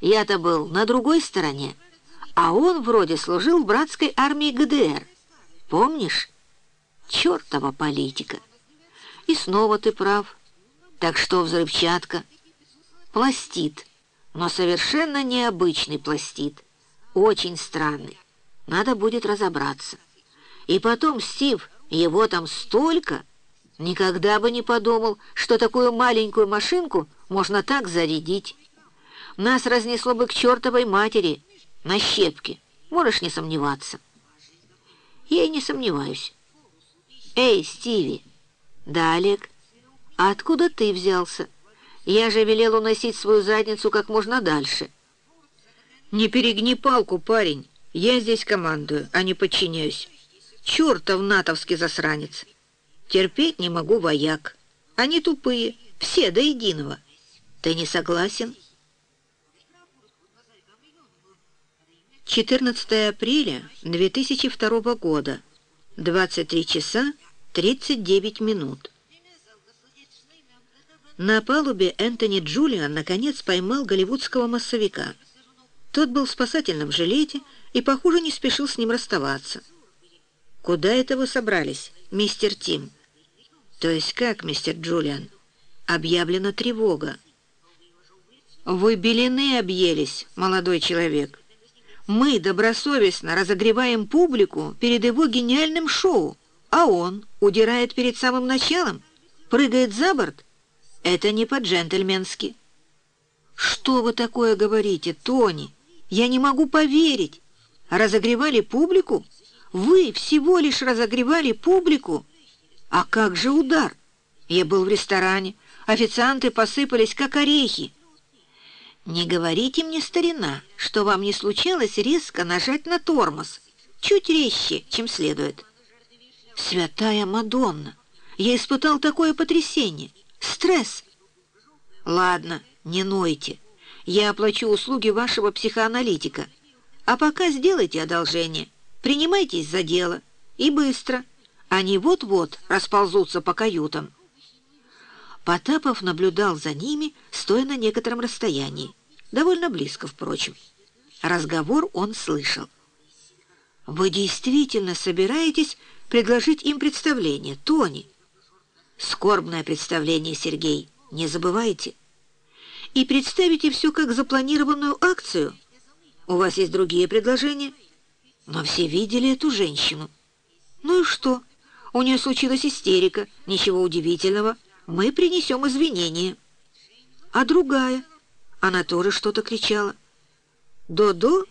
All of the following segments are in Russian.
Я-то был на другой стороне, а он вроде служил в братской армии ГДР. Помнишь? Чертова политика. И снова ты прав. Так что взрывчатка? Пластит, но совершенно необычный пластит. Очень странный. Надо будет разобраться. И потом, Стив, его там столько... Никогда бы не подумал, что такую маленькую машинку можно так зарядить. Нас разнесло бы к чертовой матери на щепки. Можешь не сомневаться. Я и не сомневаюсь. Эй, Стиви. Да, Олег. А откуда ты взялся? Я же велел уносить свою задницу как можно дальше. Не перегни палку, парень. Я здесь командую, а не подчиняюсь. Чертов натовский засранец. Терпеть не могу вояк. Они тупые, все до единого. Ты не согласен?» 14 апреля 2002 года, 23 часа 39 минут. На палубе Энтони Джулиан наконец поймал голливудского массовика. Тот был в спасательном жилете и, похоже, не спешил с ним расставаться. «Куда это вы собрались, мистер Тим?» «То есть как, мистер Джулиан?» «Объявлена тревога». «Вы белины объелись, молодой человек. Мы добросовестно разогреваем публику перед его гениальным шоу, а он удирает перед самым началом, прыгает за борт. Это не по-джентльменски». «Что вы такое говорите, Тони? Я не могу поверить. Разогревали публику? Вы всего лишь разогревали публику?» А как же удар? Я был в ресторане, официанты посыпались, как орехи. Не говорите мне, старина, что вам не случалось резко нажать на тормоз, чуть резче, чем следует. Святая Мадонна, я испытал такое потрясение, стресс. Ладно, не нойте, я оплачу услуги вашего психоаналитика. А пока сделайте одолжение, принимайтесь за дело, и быстро – они вот-вот расползутся по каютам. Потапов наблюдал за ними, стоя на некотором расстоянии, довольно близко, впрочем. Разговор он слышал. «Вы действительно собираетесь предложить им представление, Тони?» «Скорбное представление, Сергей, не забывайте. И представите все как запланированную акцию. У вас есть другие предложения?» «Но все видели эту женщину. Ну и что?» У нее случилась истерика. Ничего удивительного. Мы принесем извинения. А другая? Она тоже что-то кричала. До-до?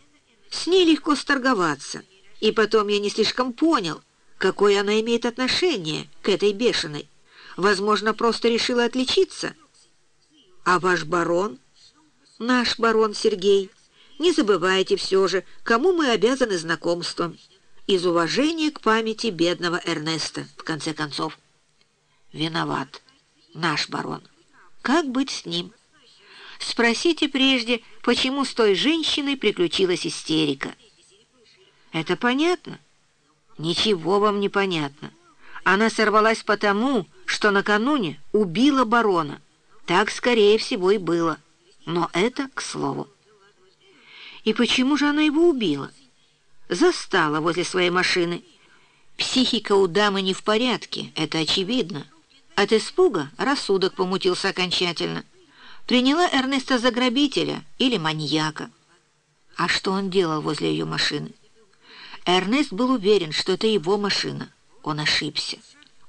С ней легко сторговаться. И потом я не слишком понял, какое она имеет отношение к этой бешеной. Возможно, просто решила отличиться. А ваш барон? Наш барон Сергей. Не забывайте все же, кому мы обязаны знакомством из уважения к памяти бедного Эрнеста, в конце концов. Виноват наш барон. Как быть с ним? Спросите прежде, почему с той женщиной приключилась истерика. Это понятно? Ничего вам не понятно. Она сорвалась потому, что накануне убила барона. Так, скорее всего, и было. Но это к слову. И почему же она его убила? застала возле своей машины. Психика у дамы не в порядке, это очевидно. От испуга рассудок помутился окончательно. Приняла Эрнеста за грабителя или маньяка. А что он делал возле ее машины? Эрнест был уверен, что это его машина. Он ошибся.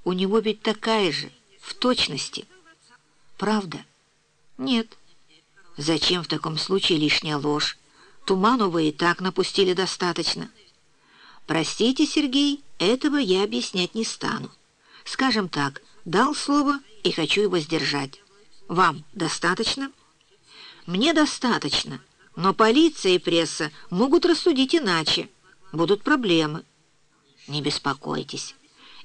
У него ведь такая же, в точности. Правда? Нет. Зачем в таком случае лишняя ложь? Туману вы и так напустили достаточно. Простите, Сергей, этого я объяснять не стану. Скажем так, дал слово и хочу его сдержать. Вам достаточно? Мне достаточно, но полиция и пресса могут рассудить иначе. Будут проблемы. Не беспокойтесь.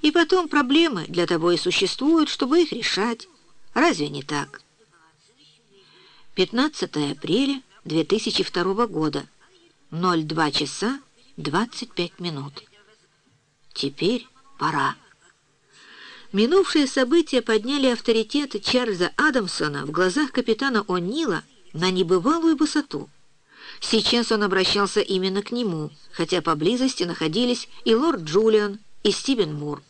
И потом проблемы для того и существуют, чтобы их решать. Разве не так? 15 апреля 2002 года, 02 часа 25 минут. Теперь пора. Минувшие события подняли авторитет Чарльза Адамсона в глазах капитана О'Нила на небывалую высоту – Сейчас он обращался именно к нему, хотя поблизости находились и лорд Джулиан, и Стивен Мур.